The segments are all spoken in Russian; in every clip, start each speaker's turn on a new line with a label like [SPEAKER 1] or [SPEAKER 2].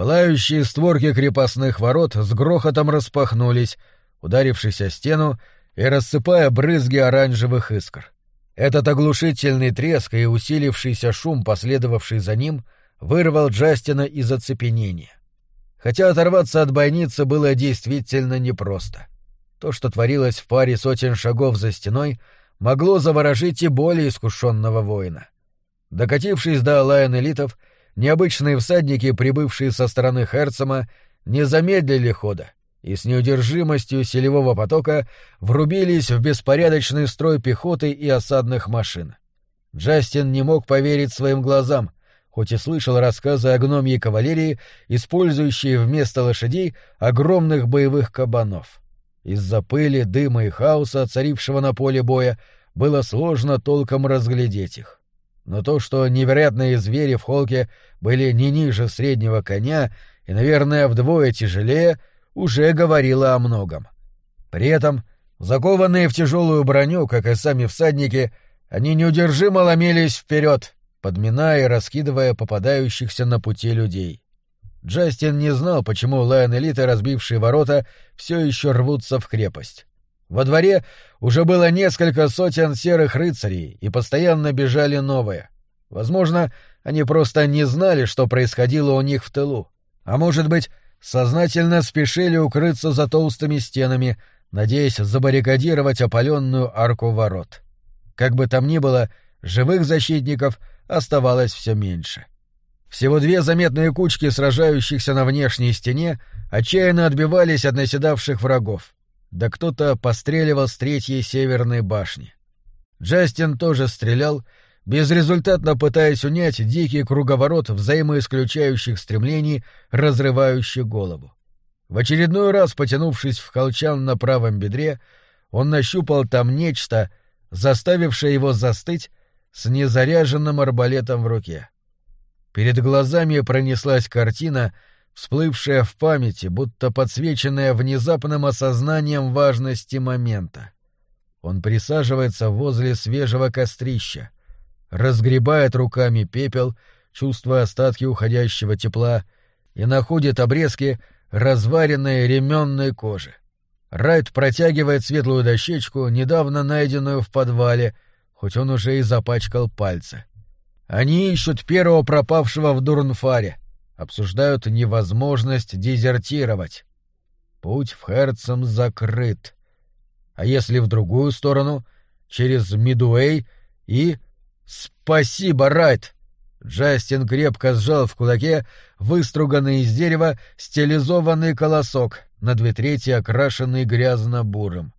[SPEAKER 1] Пылающие створки крепостных ворот с грохотом распахнулись, ударившись о стену и рассыпая брызги оранжевых искр. Этот оглушительный треск и усилившийся шум, последовавший за ним, вырвал Джастина из оцепенения. Хотя оторваться от бойницы было действительно непросто. То, что творилось в паре сотен шагов за стеной, могло заворожить и более искушенного воина. Докатившись до лайн элитов, необычные всадники, прибывшие со стороны Херцема, не замедлили хода и с неудержимостью селевого потока врубились в беспорядочный строй пехоты и осадных машин. Джастин не мог поверить своим глазам, хоть и слышал рассказы о гномьей кавалерии, использующей вместо лошадей огромных боевых кабанов. Из-за пыли, дыма и хаоса, царившего на поле боя, было сложно толком разглядеть их. Но то, что невероятные звери в холке были не ниже среднего коня и, наверное, вдвое тяжелее, уже говорило о многом. При этом, закованные в тяжелую броню, как и сами всадники, они неудержимо ломились вперед, подминая и раскидывая попадающихся на пути людей. Джастин не знал, почему лайн-элиты, разбившие ворота, все еще рвутся в крепость. Во дворе уже было несколько сотен серых рыцарей, и постоянно бежали новые. Возможно, они просто не знали, что происходило у них в тылу. А может быть, сознательно спешили укрыться за толстыми стенами, надеясь забаррикадировать опаленную арку ворот. Как бы там ни было, живых защитников оставалось все меньше. Всего две заметные кучки сражающихся на внешней стене отчаянно отбивались от наседавших врагов. Да кто-то постреливал с третьей северной башни. Джастин тоже стрелял, безрезультатно пытаясь унять дикий круговорот взаимоисключающих стремлений, разрывающий голову. В очередной раз, потянувшись в колчан на правом бедре, он нащупал там нечто, заставившее его застыть с незаряженным арбалетом в руке. Перед глазами пронеслась картина, всплывшая в памяти, будто подсвеченная внезапным осознанием важности момента. Он присаживается возле свежего кострища, разгребает руками пепел, чувствуя остатки уходящего тепла, и находит обрезки разваренной ременной кожи. Райт протягивает светлую дощечку, недавно найденную в подвале, хоть он уже и запачкал пальцы. Они ищут первого пропавшего в Дурнфаре, обсуждают невозможность дезертировать. Путь в Херцем закрыт. А если в другую сторону, через Мидуэй и... Спасибо, Райт! Джастин крепко сжал в кулаке выструганный из дерева стилизованный колосок, на две трети окрашенный грязно-бурым,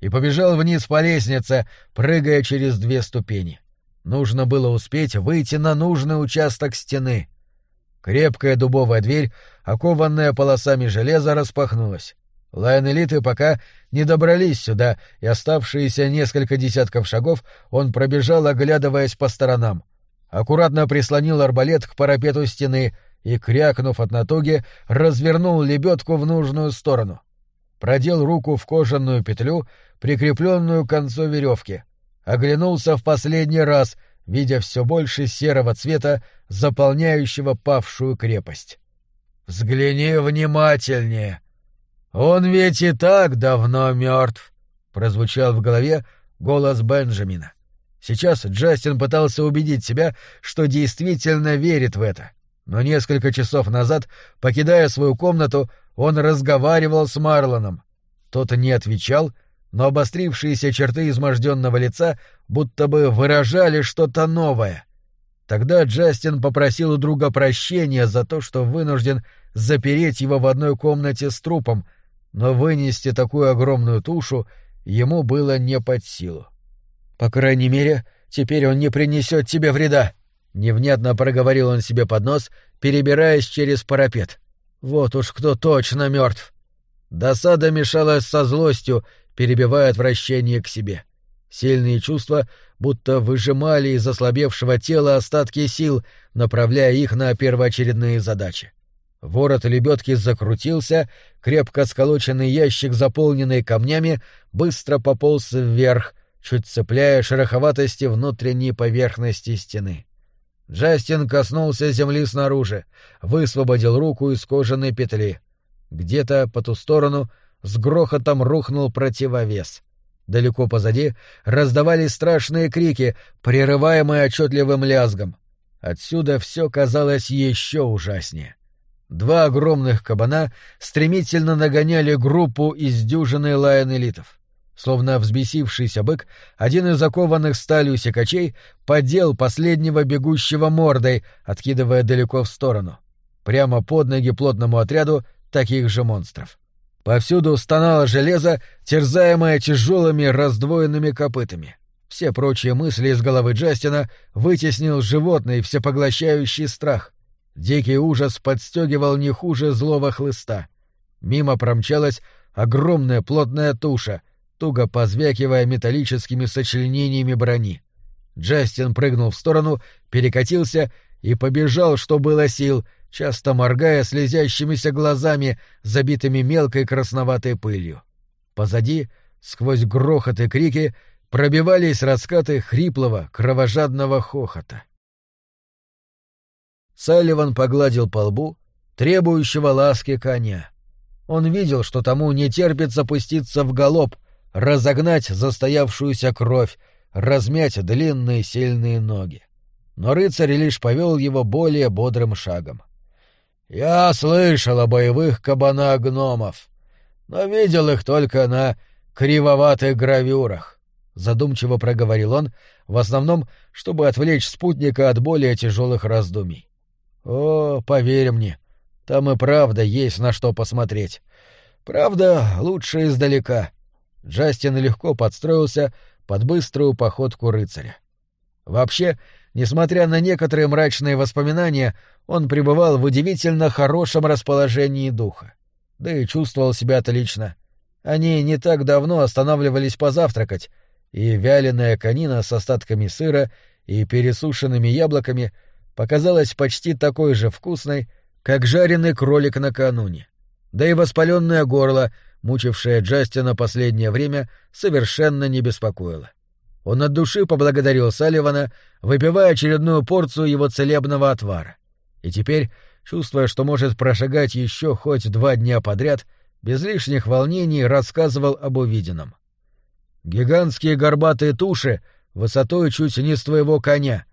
[SPEAKER 1] и побежал вниз по лестнице, прыгая через две ступени. Нужно было успеть выйти на нужный участок стены. Крепкая дубовая дверь, окованная полосами железа, распахнулась. Лайн-элиты пока не добрались сюда, и оставшиеся несколько десятков шагов он пробежал, оглядываясь по сторонам. Аккуратно прислонил арбалет к парапету стены и, крякнув от натуги, развернул лебедку в нужную сторону. Продел руку в кожаную петлю, прикрепленную к концу веревки — оглянулся в последний раз, видя все больше серого цвета, заполняющего павшую крепость. «Взгляни внимательнее! Он ведь и так давно мертв!» — прозвучал в голове голос Бенджамина. Сейчас Джастин пытался убедить себя, что действительно верит в это. Но несколько часов назад, покидая свою комнату, он разговаривал с Марлоном. Тот не отвечал — но обострившиеся черты изможденного лица будто бы выражали что-то новое. Тогда Джастин попросил у друга прощения за то, что вынужден запереть его в одной комнате с трупом, но вынести такую огромную тушу ему было не под силу. «По крайней мере, теперь он не принесет тебе вреда», — невнятно проговорил он себе под нос, перебираясь через парапет. «Вот уж кто точно мертв. Досада мешалась со злостью, перебивая отвращение к себе. Сильные чувства будто выжимали из ослабевшего тела остатки сил, направляя их на первоочередные задачи. Ворот лебедки закрутился, крепко сколоченный ящик, заполненный камнями, быстро пополз вверх, чуть цепляя шероховатости внутренней поверхности стены. Джастин коснулся земли снаружи, высвободил руку из кожаной петли. Где-то по ту сторону с грохотом рухнул противовес. Далеко позади раздавались страшные крики, прерываемые отчетливым лязгом. Отсюда все казалось еще ужаснее. Два огромных кабана стремительно нагоняли группу из дюжины лайон-элитов. Словно взбесившийся бык, один из закованных сталью секачей подел последнего бегущего мордой, откидывая далеко в сторону. Прямо под ноги плотному отряду таких же монстров. Повсюду стонало железо, терзаемое тяжелыми раздвоенными копытами. Все прочие мысли из головы Джастина вытеснил животный всепоглощающий страх. Дикий ужас подстегивал не хуже злого хлыста. Мимо промчалась огромная плотная туша, туго позвякивая металлическими сочленениями брони. Джастин прыгнул в сторону, перекатился и побежал, что было сил, часто моргая слезящимися глазами, забитыми мелкой красноватой пылью. Позади, сквозь грохот и крики, пробивались раскаты хриплого, кровожадного хохота. Салливан погладил по лбу, требующего ласки коня. Он видел, что тому не терпится пуститься в галоп, разогнать застоявшуюся кровь, размять длинные сильные ноги. Но рыцарь лишь повел его более бодрым шагом. Я слышал о боевых кабанах гномов, но видел их только на кривоватых гравюрах. Задумчиво проговорил он, в основном, чтобы отвлечь спутника от более тяжелых раздумий. О, поверь мне, там и правда есть на что посмотреть. Правда, лучше издалека. Джастин легко подстроился под быструю походку рыцаря. Вообще, несмотря на некоторые мрачные воспоминания, он пребывал в удивительно хорошем расположении духа. Да и чувствовал себя отлично. Они не так давно останавливались позавтракать, и вяленая конина с остатками сыра и пересушенными яблоками показалась почти такой же вкусной, как жареный кролик накануне. Да и воспаленное горло, мучившее Джастина последнее время, совершенно не беспокоило. Он от души поблагодарил Салливана, выпивая очередную порцию его целебного отвара и теперь, чувствуя, что может прошагать еще хоть два дня подряд, без лишних волнений рассказывал об увиденном. Гигантские горбатые туши высотой чуть не с твоего коня,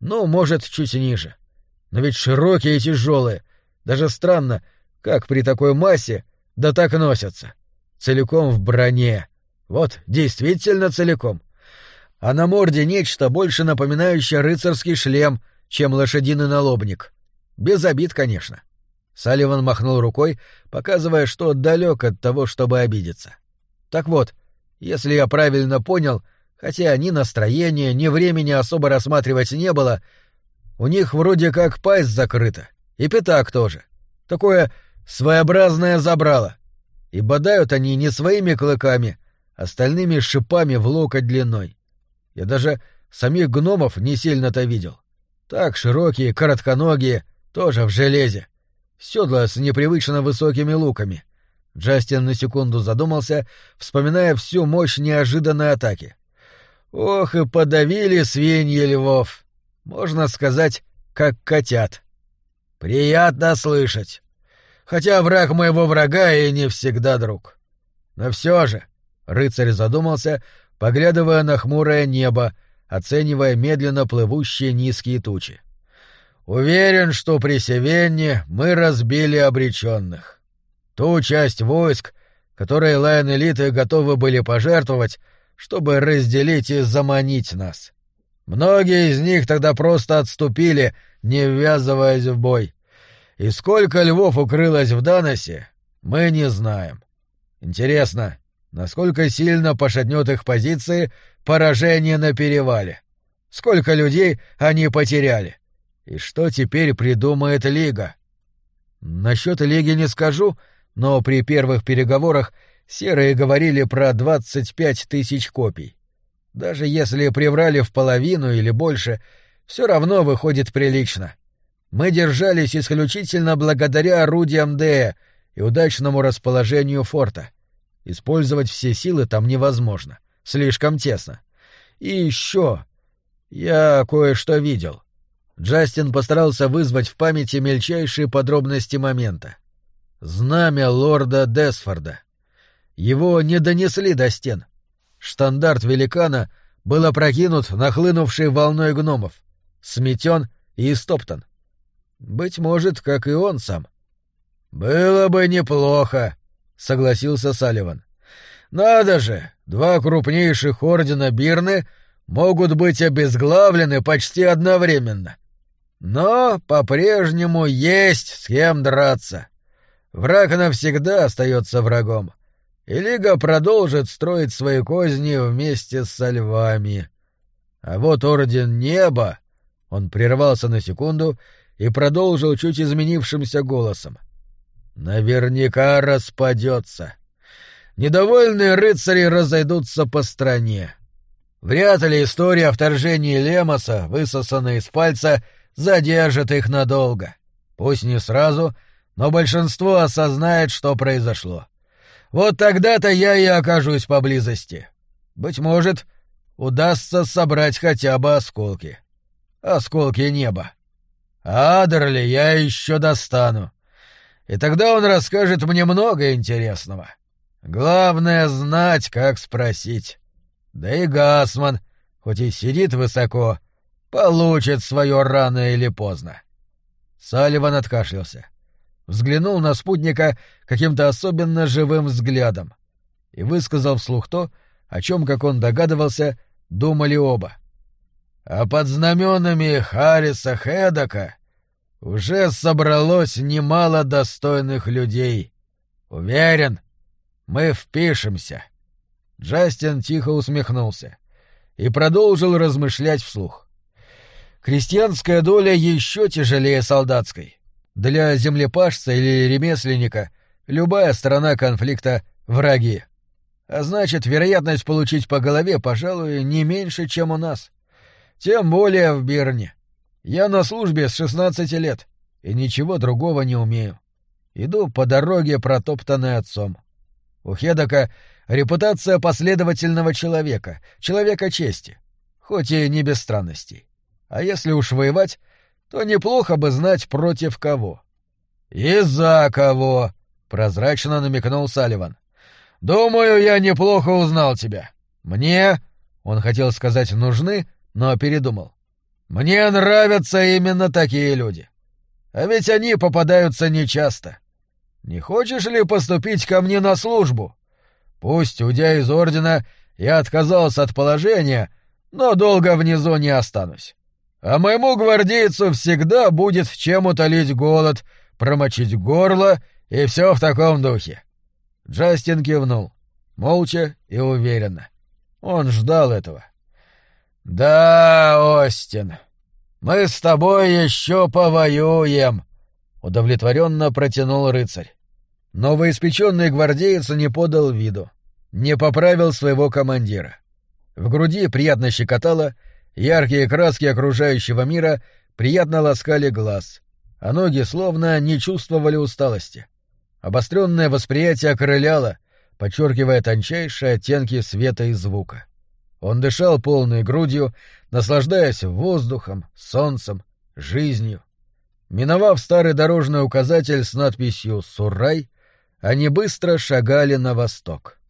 [SPEAKER 1] ну, может, чуть ниже. Но ведь широкие и тяжелые. Даже странно, как при такой массе да так носятся. Целиком в броне. Вот, действительно целиком. А на морде нечто больше напоминающее рыцарский шлем, чем лошадиный налобник. Без обид, конечно. Салливан махнул рукой, показывая, что далек от того, чтобы обидеться. Так вот, если я правильно понял, хотя ни настроения, ни времени особо рассматривать не было, у них вроде как пасть закрыта, и пятак тоже. Такое своеобразное забрало. И бодают они не своими клыками, остальными шипами в локоть длиной. Я даже самих гномов не сильно-то видел. Так широкие, коротконогие, тоже в железе. Седла с непривычно высокими луками. Джастин на секунду задумался, вспоминая всю мощь неожиданной атаки. Ох, и подавили свиньи львов. Можно сказать, как котят. Приятно слышать. Хотя враг моего врага и не всегда друг. Но все же, рыцарь задумался, поглядывая на хмурое небо, оценивая медленно плывущие низкие тучи. Уверен, что при Севенне мы разбили обреченных. Ту часть войск, которые лайн-элиты готовы были пожертвовать, чтобы разделить и заманить нас. Многие из них тогда просто отступили, не ввязываясь в бой. И сколько львов укрылось в Даносе, мы не знаем. Интересно, насколько сильно пошатнет их позиции поражение на перевале? Сколько людей они потеряли? И что теперь придумает Лига? Насчет Лиги не скажу, но при первых переговорах серые говорили про двадцать пять тысяч копий. Даже если приврали в половину или больше, все равно выходит прилично. Мы держались исключительно благодаря орудиям Д и удачному расположению форта. Использовать все силы там невозможно. Слишком тесно. И еще... Я кое-что видел. Джастин постарался вызвать в памяти мельчайшие подробности момента. Знамя лорда Десфорда. Его не донесли до стен. Штандарт великана был опрокинут нахлынувшей волной гномов, сметен и истоптан. Быть может, как и он сам. «Было бы неплохо», — согласился Салливан. «Надо же, два крупнейших ордена Бирны могут быть обезглавлены почти одновременно. Но по-прежнему есть с кем драться. Враг навсегда остается врагом, и Лига продолжит строить свои козни вместе со львами. А вот Орден Неба... Он прервался на секунду и продолжил чуть изменившимся голосом. Наверняка распадется. Недовольные рыцари разойдутся по стране. Вряд ли история о вторжении Лемоса, высосанная из пальца, задержит их надолго. Пусть не сразу, но большинство осознает, что произошло. Вот тогда-то я и окажусь поблизости. Быть может, удастся собрать хотя бы осколки. Осколки неба. Адерли я еще достану. И тогда он расскажет мне много интересного. Главное — знать, как спросить. Да и Гасман, хоть и сидит высоко, получит свое рано или поздно. Салливан откашлялся. Взглянул на спутника каким-то особенно живым взглядом и высказал вслух то, о чем, как он догадывался, думали оба. А под знаменами Харриса Хедака уже собралось немало достойных людей. Уверен, мы впишемся. Джастин тихо усмехнулся и продолжил размышлять вслух. Крестьянская доля еще тяжелее солдатской. Для землепашца или ремесленника любая сторона конфликта — враги. А значит, вероятность получить по голове, пожалуй, не меньше, чем у нас. Тем более в Бирне. Я на службе с шестнадцати лет и ничего другого не умею. Иду по дороге, протоптанной отцом. У Хедака репутация последовательного человека, человека чести, хоть и не без странностей. А если уж воевать, то неплохо бы знать против кого. — И за кого? — прозрачно намекнул Салливан. — Думаю, я неплохо узнал тебя. Мне, он хотел сказать, нужны, но передумал. Мне нравятся именно такие люди. А ведь они попадаются нечасто. Не хочешь ли поступить ко мне на службу? Пусть, уйдя из ордена, я отказался от положения, но долго внизу не останусь. А моему гвардейцу всегда будет чем утолить голод, промочить горло и все в таком духе. Джастин кивнул, молча и уверенно. Он ждал этого. «Да, Остин, мы с тобой еще повоюем», — удовлетворенно протянул рыцарь. Новоиспеченный гвардеец не подал виду, не поправил своего командира. В груди приятно щекотало, яркие краски окружающего мира приятно ласкали глаз, а ноги словно не чувствовали усталости. Обостренное восприятие окрыляло, подчеркивая тончайшие оттенки света и звука. Он дышал полной грудью, наслаждаясь воздухом, солнцем, жизнью. Миновав старый дорожный указатель с надписью «Суррай», они быстро шагали на восток.